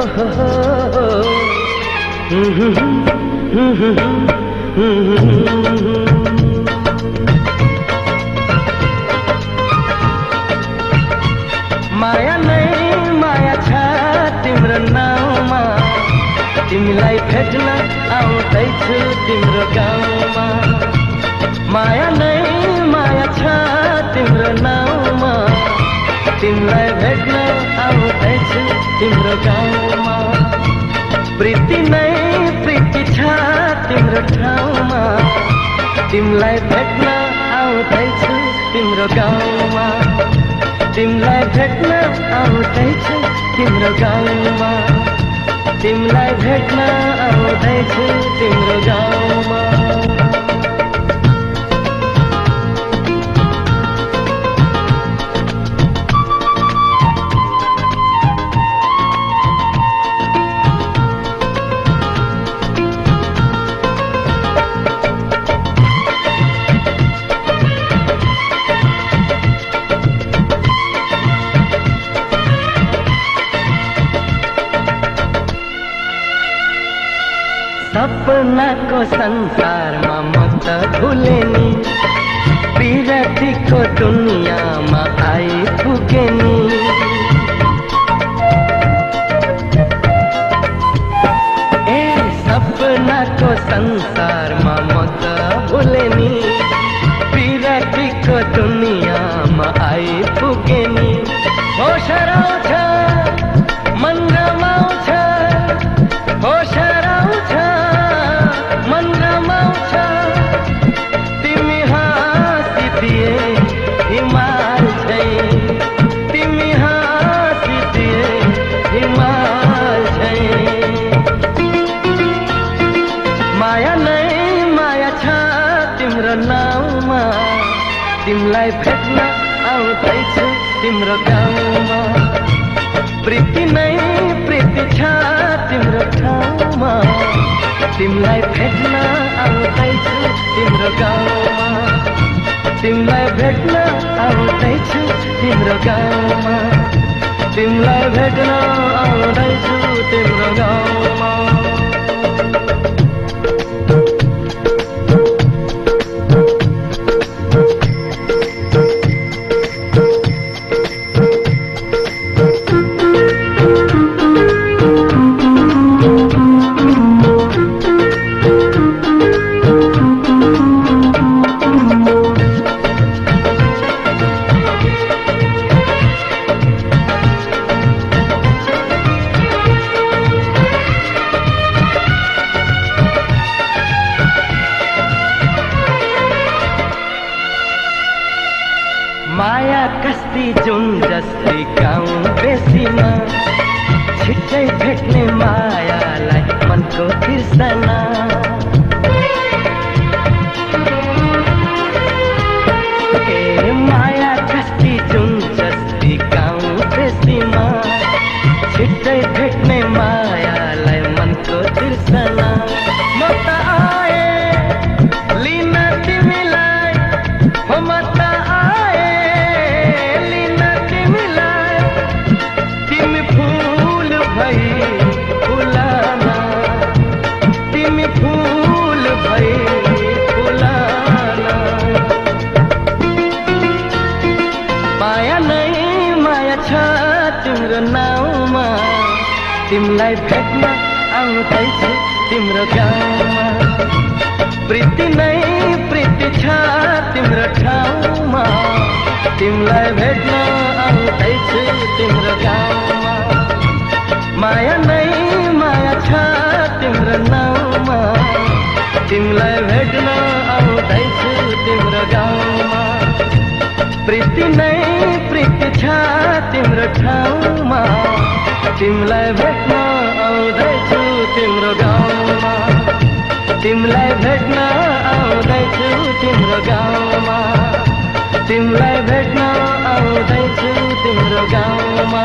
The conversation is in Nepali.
माया नै माया छ तिम्रो नाउँमा। तिमीलाई भेट्न आउँदैछु तिम्रो गाउँमा। माया नै माया छ तिम्रो नाउँमा। तिमीलाई भेट्न आउँदैछु तिम्रो गाउँमा। प्रीति नै प्रीति छ तिम्रो ठाउँमा। तिमीलाई भेट्न आउँदैछु तिम्रो गाउँमा। तिमीलाई भेट्न आउँदैछु तिम्रो गाउँमा। तिमीलाई भेट्न आउँदैछु तिम्रो गाउँमा। सपना को संसार ममत भूले पीरती को दुनिया में आई फूकेनी। ए सपना को संसार मत भूले पीरती को दुनिया में आई फूकेनी। ओ शराब नाउँमा तिमीलाई भेट्न आउँदैछु तिम्रो गाउँमा। प्रीति नै प्रीति छ तिम्रो ठाउँमा। तिमीलाई भेट्न आउँदैछु तिम्रो गाउँमा। तिमीलाई भेट्न आउँदैछु तिम्रो गाउँमा। तिमीलाई भेट्न भेट्ने मायालाई मनको तिर्सना ए माया कस्ती जुन जस्तै गाउँ बेसीमा छिट्टै तिमीलाई भेट्न आउँदैछु तिम्रो गाउँमा प्रीति नै प्रीति छ तिम्रो ठाउँमा तिमीलाई भेट्न आउँदैछु तिम्रो गाउँमा तिमीलाई भेट्न आउँदैछु तिम्रो गाउँमा। प्रीति नै प्रीति छ तिम्रो ठाउँमा। तिमीलाई भेट्न आउँदैछु तिम्रो गाउँमा। तिमीलाई भेट्न आउँदैछु तिम्रो गाउँमा। तिमीलाई भेट्न आउँदैछु तिम्रो गाउँमा।